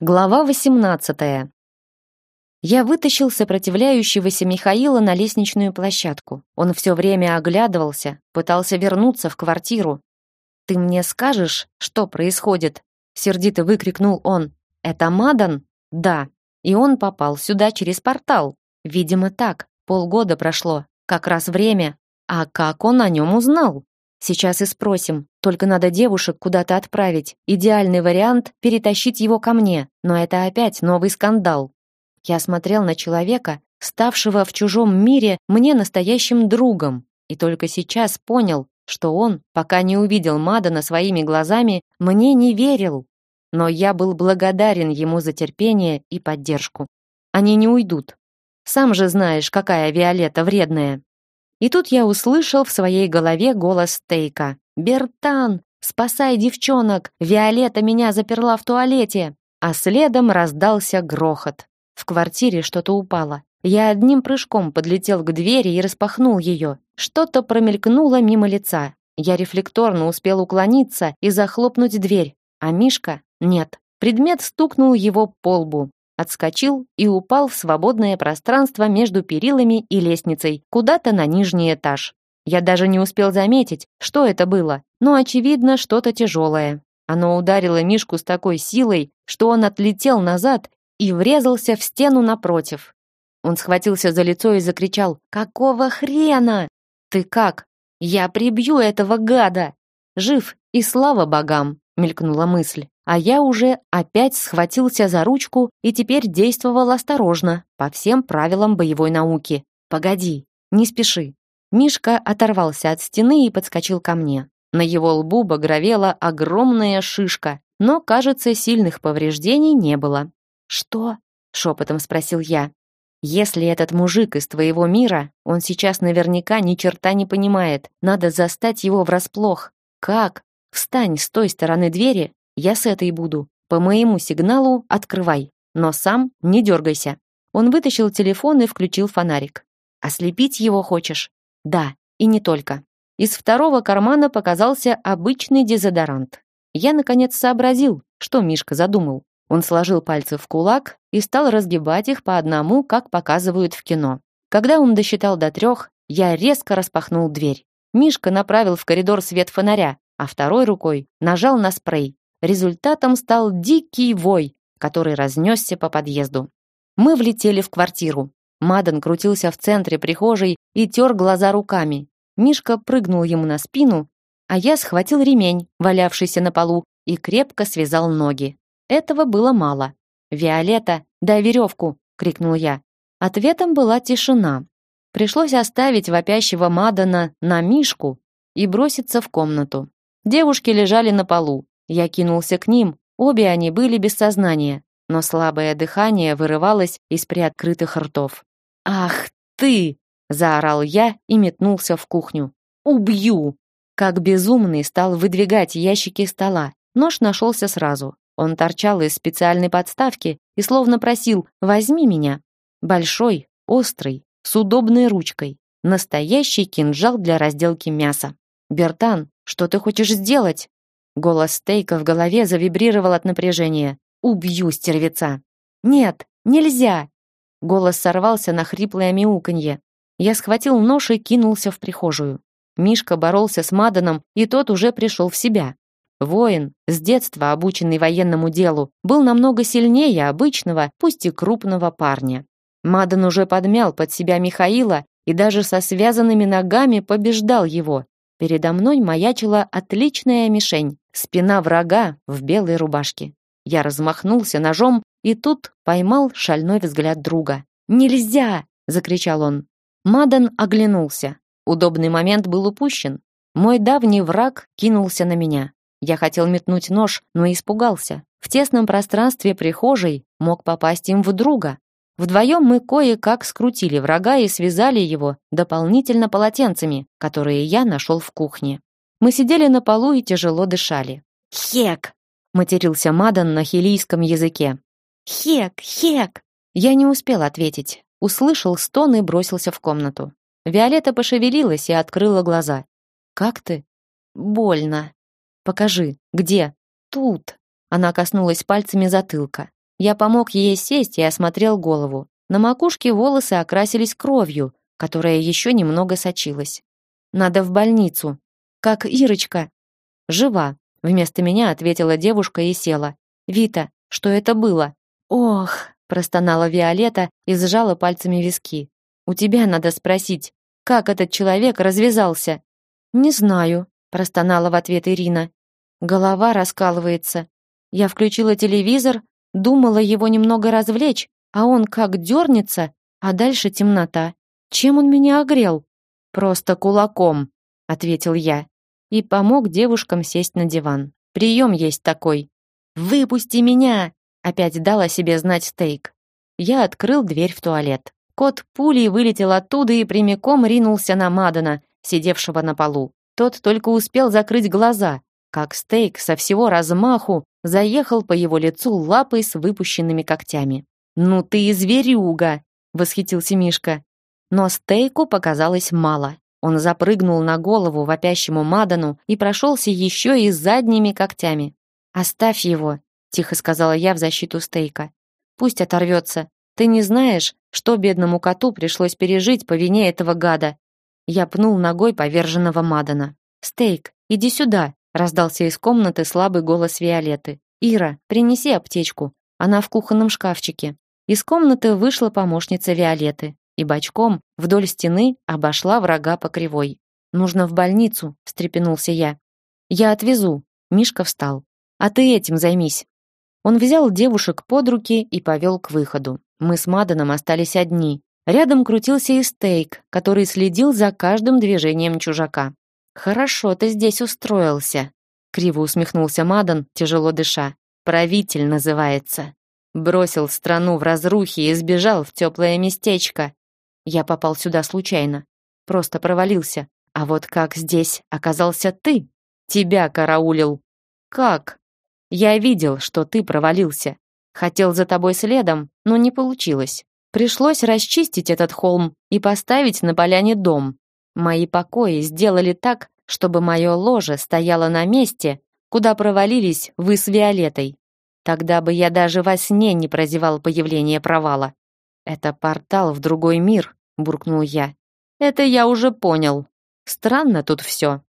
Глава 18. Я вытащил сопротивляющегося Михаила на лестничную площадку. Он все время оглядывался, пытался вернуться в квартиру. «Ты мне скажешь, что происходит?» Сердито выкрикнул он. «Это Мадан?» «Да». И он попал сюда через портал. Видимо, так. Полгода прошло. Как раз время. А как он о нем узнал? Сейчас и спросим. Только надо девушек куда-то отправить. Идеальный вариант — перетащить его ко мне. Но это опять новый скандал. Я смотрел на человека, ставшего в чужом мире мне настоящим другом. И только сейчас понял, что он, пока не увидел Мадана своими глазами, мне не верил. Но я был благодарен ему за терпение и поддержку. Они не уйдут. Сам же знаешь, какая Виолетта вредная. И тут я услышал в своей голове голос Тейка. «Бертан, спасай девчонок! Виолетта меня заперла в туалете!» А следом раздался грохот. В квартире что-то упало. Я одним прыжком подлетел к двери и распахнул ее. Что-то промелькнуло мимо лица. Я рефлекторно успел уклониться и захлопнуть дверь. А Мишка — нет. Предмет стукнул его по лбу отскочил и упал в свободное пространство между перилами и лестницей, куда-то на нижний этаж. Я даже не успел заметить, что это было, но, очевидно, что-то тяжелое. Оно ударило Мишку с такой силой, что он отлетел назад и врезался в стену напротив. Он схватился за лицо и закричал «Какого хрена? Ты как? Я прибью этого гада!» «Жив, и слава богам!» — мелькнула мысль а я уже опять схватился за ручку и теперь действовал осторожно, по всем правилам боевой науки. «Погоди, не спеши». Мишка оторвался от стены и подскочил ко мне. На его лбу багровела огромная шишка, но, кажется, сильных повреждений не было. «Что?» — шепотом спросил я. «Если этот мужик из твоего мира, он сейчас наверняка ни черта не понимает. Надо застать его врасплох. Как? Встань с той стороны двери я с этой буду. По моему сигналу открывай. Но сам не дергайся. Он вытащил телефон и включил фонарик. Ослепить его хочешь? Да, и не только. Из второго кармана показался обычный дезодорант. Я, наконец, сообразил, что Мишка задумал. Он сложил пальцы в кулак и стал разгибать их по одному, как показывают в кино. Когда он досчитал до трех, я резко распахнул дверь. Мишка направил в коридор свет фонаря, а второй рукой нажал на спрей. Результатом стал дикий вой, который разнесся по подъезду. Мы влетели в квартиру. Мадан крутился в центре прихожей и тер глаза руками. Мишка прыгнул ему на спину, а я схватил ремень, валявшийся на полу, и крепко связал ноги. Этого было мало. «Виолетта, дай веревку!» — крикнул я. Ответом была тишина. Пришлось оставить вопящего Мадана на Мишку и броситься в комнату. Девушки лежали на полу. Я кинулся к ним, обе они были без сознания, но слабое дыхание вырывалось из приоткрытых ртов. «Ах ты!» — заорал я и метнулся в кухню. «Убью!» Как безумный стал выдвигать ящики стола. Нож нашелся сразу. Он торчал из специальной подставки и словно просил «возьми меня». Большой, острый, с удобной ручкой. Настоящий кинжал для разделки мяса. «Бертан, что ты хочешь сделать?» Голос Стейка в голове завибрировал от напряжения. «Убью стервеца!» «Нет, нельзя!» Голос сорвался на хриплое мяуканье. Я схватил нож и кинулся в прихожую. Мишка боролся с Маданом, и тот уже пришел в себя. Воин, с детства обученный военному делу, был намного сильнее обычного, пусть и крупного парня. Мадан уже подмял под себя Михаила и даже со связанными ногами побеждал его. Передо мной маячила отличная мишень. Спина врага в белой рубашке. Я размахнулся ножом и тут поймал шальной взгляд друга. «Нельзя!» — закричал он. Мадан оглянулся. Удобный момент был упущен. Мой давний враг кинулся на меня. Я хотел метнуть нож, но испугался. В тесном пространстве прихожей мог попасть им в друга. Вдвоем мы кое-как скрутили врага и связали его дополнительно полотенцами, которые я нашел в кухне. Мы сидели на полу и тяжело дышали. «Хек!» — матерился Мадан на хилийском языке. «Хек! Хек!» Я не успел ответить. Услышал стон и бросился в комнату. Виолетта пошевелилась и открыла глаза. «Как ты?» «Больно». «Покажи, где?» «Тут». Она коснулась пальцами затылка. Я помог ей сесть и осмотрел голову. На макушке волосы окрасились кровью, которая еще немного сочилась. Надо в больницу. Как Ирочка. Жива. Вместо меня ответила девушка и села. Вита, что это было? Ох, простонала Виолетта и сжала пальцами виски. У тебя надо спросить, как этот человек развязался. Не знаю, простонала в ответ Ирина. Голова раскалывается. Я включила телевизор, думала его немного развлечь, а он как дернется, а дальше темнота. Чем он меня огрел? Просто кулаком, ответил я и помог девушкам сесть на диван. Прием есть такой. Выпусти меня, опять дал о себе знать Стейк. Я открыл дверь в туалет. Кот пулей вылетел оттуда и прямиком ринулся на Мадана, сидевшего на полу. Тот только успел закрыть глаза, как Стейк со всего размаху заехал по его лицу лапой с выпущенными когтями. «Ну ты и зверюга!» — восхитился Мишка. Но Стейку показалось мало. Он запрыгнул на голову вопящему Мадану и прошелся еще и задними когтями. «Оставь его», — тихо сказала я в защиту Стейка. «Пусть оторвется. Ты не знаешь, что бедному коту пришлось пережить по вине этого гада». Я пнул ногой поверженного Мадана. «Стейк, иди сюда», — раздался из комнаты слабый голос Виолетты. «Ира, принеси аптечку. Она в кухонном шкафчике». Из комнаты вышла помощница Виолетты и бочком вдоль стены обошла врага по кривой. «Нужно в больницу», — встрепенулся я. «Я отвезу». Мишка встал. «А ты этим займись». Он взял девушек под руки и повел к выходу. Мы с Маданом остались одни. Рядом крутился и стейк, который следил за каждым движением чужака. «Хорошо ты здесь устроился», — криво усмехнулся Мадан, тяжело дыша. «Правитель называется». Бросил страну в разрухе и сбежал в теплое местечко. Я попал сюда случайно. Просто провалился. А вот как здесь оказался ты? Тебя караулил. Как? Я видел, что ты провалился. Хотел за тобой следом, но не получилось. Пришлось расчистить этот холм и поставить на поляне дом. Мои покои сделали так, чтобы мое ложе стояло на месте, куда провалились вы с Виолетой. Тогда бы я даже во сне не прозевал появление провала. Это портал в другой мир, буркнул я. Это я уже понял. Странно тут все.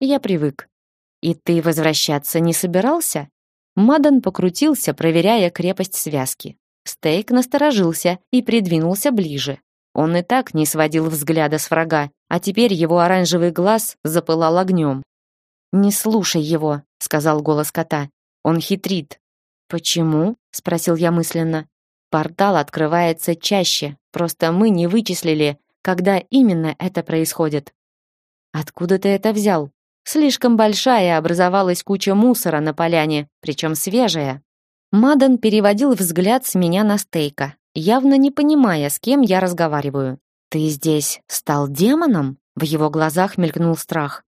Я привык. И ты возвращаться не собирался? Мадан покрутился, проверяя крепость связки. Стейк насторожился и придвинулся ближе. Он и так не сводил взгляда с врага, а теперь его оранжевый глаз запылал огнем. «Не слушай его», — сказал голос кота. «Он хитрит. «Почему?» — спросил я мысленно. «Портал открывается чаще, просто мы не вычислили, когда именно это происходит». «Откуда ты это взял?» Слишком большая образовалась куча мусора на поляне, причем свежая. Мадан переводил взгляд с меня на стейка, явно не понимая, с кем я разговариваю. «Ты здесь стал демоном?» В его глазах мелькнул страх.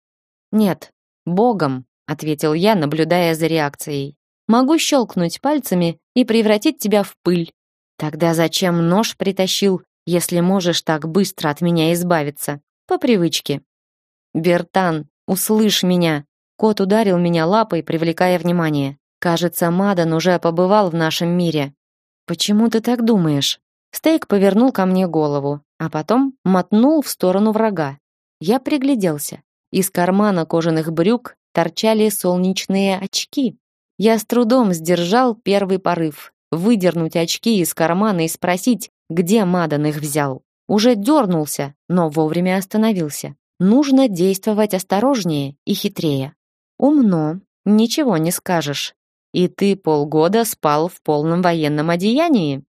«Нет, богом», — ответил я, наблюдая за реакцией. Могу щелкнуть пальцами и превратить тебя в пыль. Тогда зачем нож притащил, если можешь так быстро от меня избавиться? По привычке. Бертан, услышь меня. Кот ударил меня лапой, привлекая внимание. Кажется, Мадан уже побывал в нашем мире. Почему ты так думаешь? Стейк повернул ко мне голову, а потом мотнул в сторону врага. Я пригляделся. Из кармана кожаных брюк торчали солнечные очки. Я с трудом сдержал первый порыв выдернуть очки из кармана и спросить, где Мадан их взял. Уже дернулся, но вовремя остановился. Нужно действовать осторожнее и хитрее. Умно, ничего не скажешь. И ты полгода спал в полном военном одеянии?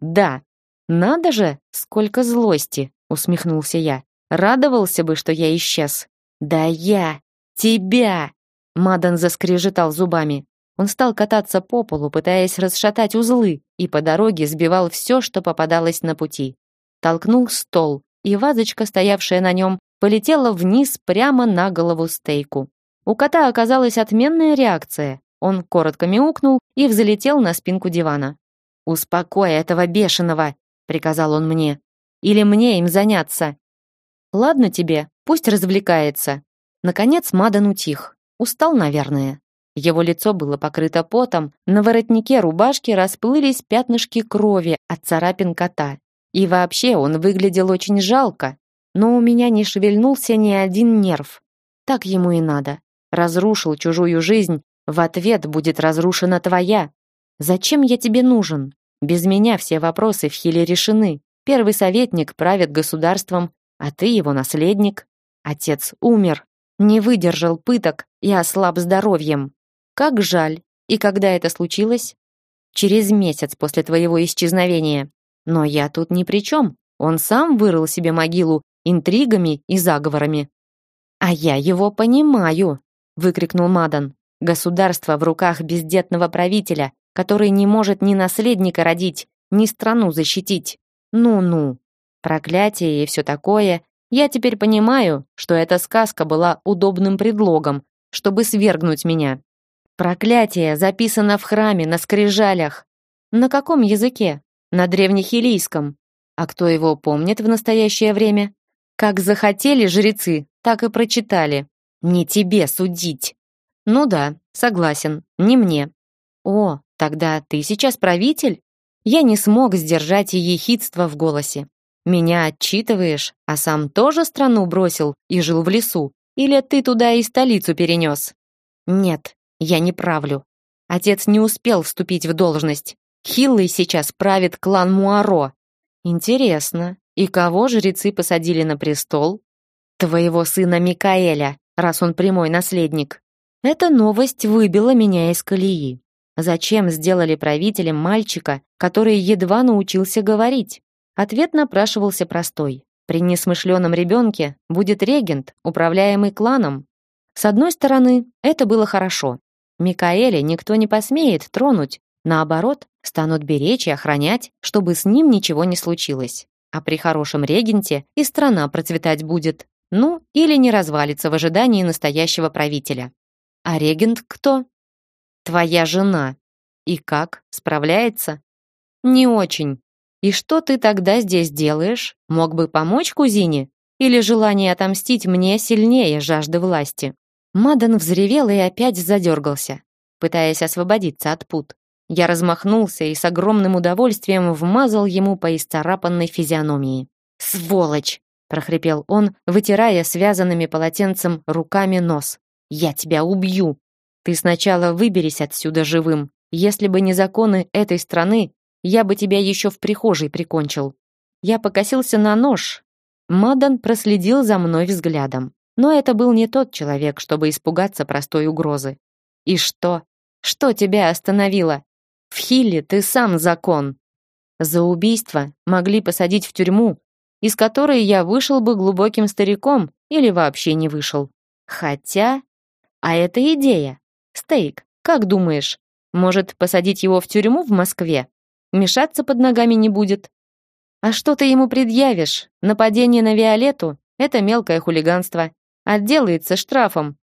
Да. Надо же, сколько злости, усмехнулся я. Радовался бы, что я исчез. Да я тебя. Мадан заскрежетал зубами. Он стал кататься по полу, пытаясь расшатать узлы, и по дороге сбивал все, что попадалось на пути. Толкнул стол, и вазочка, стоявшая на нем, полетела вниз прямо на голову стейку. У кота оказалась отменная реакция. Он коротко мяукнул и взлетел на спинку дивана. «Успокой этого бешеного!» — приказал он мне. «Или мне им заняться?» «Ладно тебе, пусть развлекается». Наконец Мадан утих. Устал, наверное. Его лицо было покрыто потом, на воротнике рубашки расплылись пятнышки крови от царапин кота. И вообще он выглядел очень жалко, но у меня не шевельнулся ни один нерв. Так ему и надо. Разрушил чужую жизнь, в ответ будет разрушена твоя. Зачем я тебе нужен? Без меня все вопросы в Хиле решены. Первый советник правит государством, а ты его наследник. Отец умер, не выдержал пыток и ослаб здоровьем. Как жаль. И когда это случилось? Через месяц после твоего исчезновения. Но я тут ни при чем. Он сам вырыл себе могилу интригами и заговорами. А я его понимаю, выкрикнул Мадан. Государство в руках бездетного правителя, который не может ни наследника родить, ни страну защитить. Ну-ну. Проклятие и все такое. Я теперь понимаю, что эта сказка была удобным предлогом, чтобы свергнуть меня. Проклятие записано в храме на скрижалях. На каком языке? На древнехилийском. А кто его помнит в настоящее время? Как захотели жрецы, так и прочитали. Не тебе судить. Ну да, согласен, не мне. О, тогда ты сейчас правитель? Я не смог сдержать ехидство в голосе. Меня отчитываешь, а сам тоже страну бросил и жил в лесу? Или ты туда и столицу перенес? Нет, я не правлю. Отец не успел вступить в должность. Хиллый сейчас правит клан Муаро. Интересно, и кого жрецы посадили на престол? Твоего сына Микаэля, раз он прямой наследник. Эта новость выбила меня из колеи. Зачем сделали правителем мальчика, который едва научился говорить? Ответ напрашивался простой. При несмышленом ребенке будет регент, управляемый кланом. С одной стороны, это было хорошо. Микаэля никто не посмеет тронуть, наоборот, станут беречь и охранять, чтобы с ним ничего не случилось. А при хорошем регенте и страна процветать будет. Ну, или не развалится в ожидании настоящего правителя. А регент кто? Твоя жена. И как? Справляется? Не очень. И что ты тогда здесь делаешь? Мог бы помочь кузине? Или желание отомстить мне сильнее жажды власти? Мадан взревел и опять задергался, пытаясь освободиться от пут. Я размахнулся и с огромным удовольствием вмазал ему по исцарапанной физиономии. «Сволочь!» — прохрипел он, вытирая связанными полотенцем руками нос. «Я тебя убью! Ты сначала выберись отсюда живым. Если бы не законы этой страны, я бы тебя еще в прихожей прикончил. Я покосился на нож. Мадан проследил за мной взглядом. Но это был не тот человек, чтобы испугаться простой угрозы. И что? Что тебя остановило? В Хилле ты сам закон. За убийство могли посадить в тюрьму, из которой я вышел бы глубоким стариком или вообще не вышел. Хотя... А это идея. Стейк, как думаешь, может посадить его в тюрьму в Москве? Мешаться под ногами не будет. А что ты ему предъявишь? Нападение на Виолетту — это мелкое хулиганство. Отделается штрафом.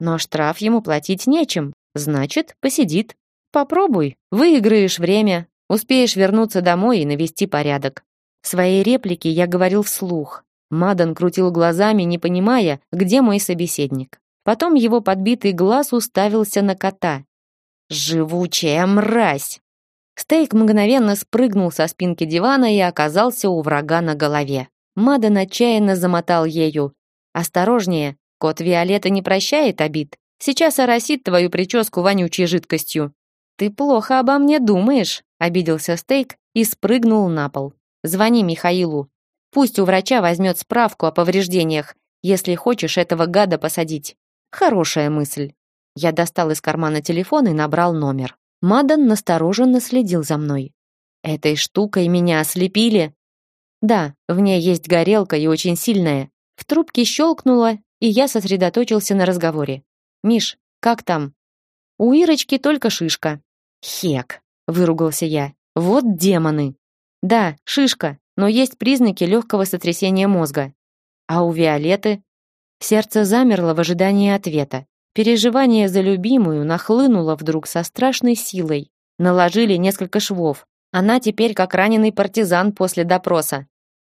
Но штраф ему платить нечем. Значит, посидит. Попробуй. Выиграешь время. Успеешь вернуться домой и навести порядок. Свои реплики я говорил вслух. Мадан крутил глазами, не понимая, где мой собеседник. Потом его подбитый глаз уставился на кота. «Живучая мразь!» Стейк мгновенно спрыгнул со спинки дивана и оказался у врага на голове. Мадан отчаянно замотал ею. «Осторожнее, кот Виолетта не прощает обид. Сейчас оросит твою прическу вонючей жидкостью». «Ты плохо обо мне думаешь», — обиделся Стейк и спрыгнул на пол. «Звони Михаилу. Пусть у врача возьмет справку о повреждениях, если хочешь этого гада посадить. Хорошая мысль». Я достал из кармана телефон и набрал номер. Мадан настороженно следил за мной. «Этой штукой меня ослепили?» «Да, в ней есть горелка и очень сильная». В трубке щелкнуло, и я сосредоточился на разговоре. «Миш, как там?» «У Ирочки только шишка». «Хек», — выругался я. «Вот демоны». «Да, шишка, но есть признаки легкого сотрясения мозга». «А у Виолеты?» Сердце замерло в ожидании ответа. Переживание за любимую нахлынуло вдруг со страшной силой. Наложили несколько швов. Она теперь как раненый партизан после допроса.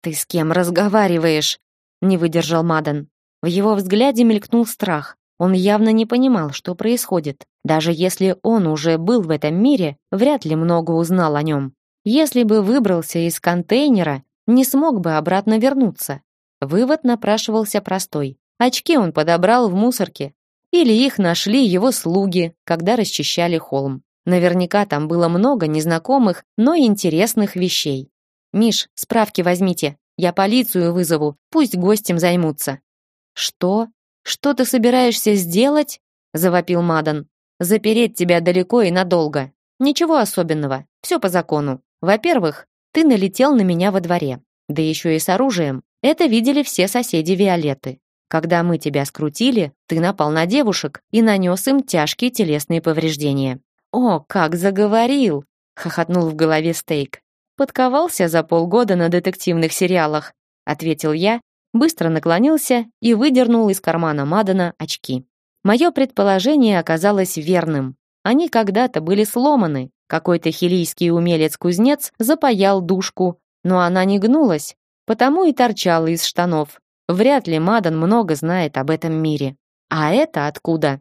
«Ты с кем разговариваешь?» — не выдержал Мадан. В его взгляде мелькнул страх. Он явно не понимал, что происходит. Даже если он уже был в этом мире, вряд ли много узнал о нем. Если бы выбрался из контейнера, не смог бы обратно вернуться. Вывод напрашивался простой. Очки он подобрал в мусорке. Или их нашли его слуги, когда расчищали холм. Наверняка там было много незнакомых, но интересных вещей. «Миш, справки возьмите. Я полицию вызову. Пусть гостем займутся». «Что? Что ты собираешься сделать?» — завопил Мадан. «Запереть тебя далеко и надолго. Ничего особенного. Все по закону. Во-первых, ты налетел на меня во дворе. Да еще и с оружием. Это видели все соседи Виолетты. Когда мы тебя скрутили, ты напал на девушек и нанес им тяжкие телесные повреждения. О, как заговорил! хохотнул в голове Стейк. Подковался за полгода на детективных сериалах, ответил я, быстро наклонился и выдернул из кармана Мадана очки. Мое предположение оказалось верным. Они когда-то были сломаны. Какой-то хилийский умелец-кузнец запаял душку, но она не гнулась, потому и торчала из штанов. Вряд ли Мадан много знает об этом мире. А это откуда?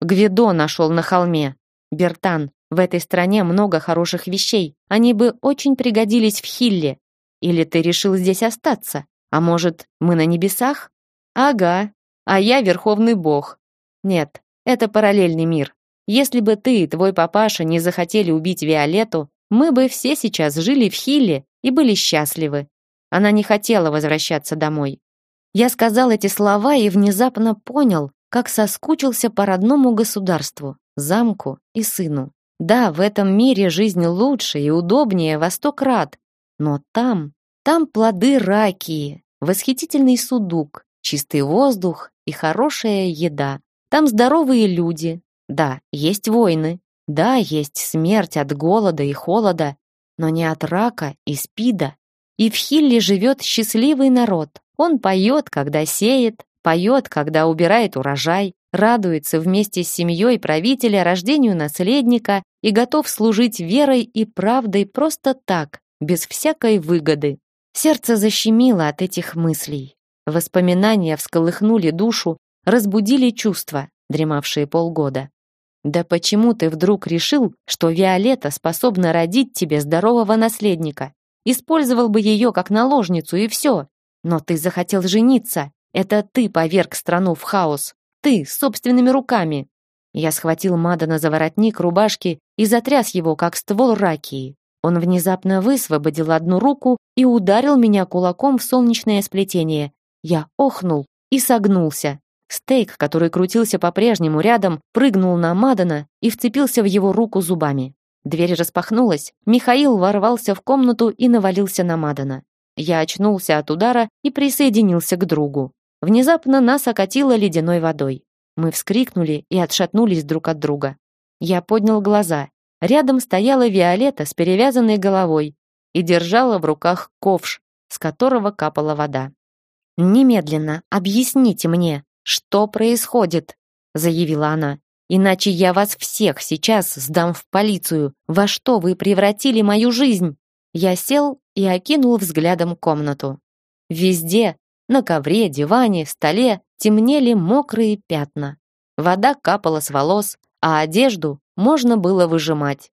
Гвидо нашел на холме. Бертан, в этой стране много хороших вещей. Они бы очень пригодились в Хилле. Или ты решил здесь остаться? А может, мы на небесах? Ага. А я верховный бог. Нет, это параллельный мир. Если бы ты и твой папаша не захотели убить Виолетту, мы бы все сейчас жили в Хилле и были счастливы. Она не хотела возвращаться домой. Я сказал эти слова и внезапно понял, как соскучился по родному государству, замку и сыну. Да, в этом мире жизнь лучше и удобнее во сто крат, но там, там плоды ракии, восхитительный судук, чистый воздух и хорошая еда. Там здоровые люди. Да, есть войны. Да, есть смерть от голода и холода, но не от рака и спида. И в Хилле живет счастливый народ. Он поет, когда сеет, поет, когда убирает урожай, радуется вместе с семьей правителя рождению наследника и готов служить верой и правдой просто так, без всякой выгоды. Сердце защемило от этих мыслей. Воспоминания всколыхнули душу, разбудили чувства, дремавшие полгода. Да почему ты вдруг решил, что Виолетта способна родить тебе здорового наследника? Использовал бы ее как наложницу и все. Но ты захотел жениться. Это ты поверг страну в хаос. Ты, собственными руками. Я схватил Мадана за воротник рубашки и затряс его, как ствол ракии. Он внезапно высвободил одну руку и ударил меня кулаком в солнечное сплетение. Я охнул и согнулся. Стейк, который крутился по-прежнему рядом, прыгнул на Мадана и вцепился в его руку зубами. Дверь распахнулась, Михаил ворвался в комнату и навалился на Мадана. Я очнулся от удара и присоединился к другу. Внезапно нас окатило ледяной водой. Мы вскрикнули и отшатнулись друг от друга. Я поднял глаза. Рядом стояла Виолетта с перевязанной головой и держала в руках ковш, с которого капала вода. «Немедленно объясните мне, что происходит?» заявила она. Иначе я вас всех сейчас сдам в полицию. Во что вы превратили мою жизнь? Я сел и окинул взглядом комнату. Везде, на ковре, диване, столе темнели мокрые пятна. Вода капала с волос, а одежду можно было выжимать.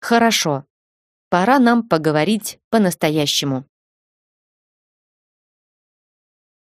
Хорошо. Пора нам поговорить по-настоящему.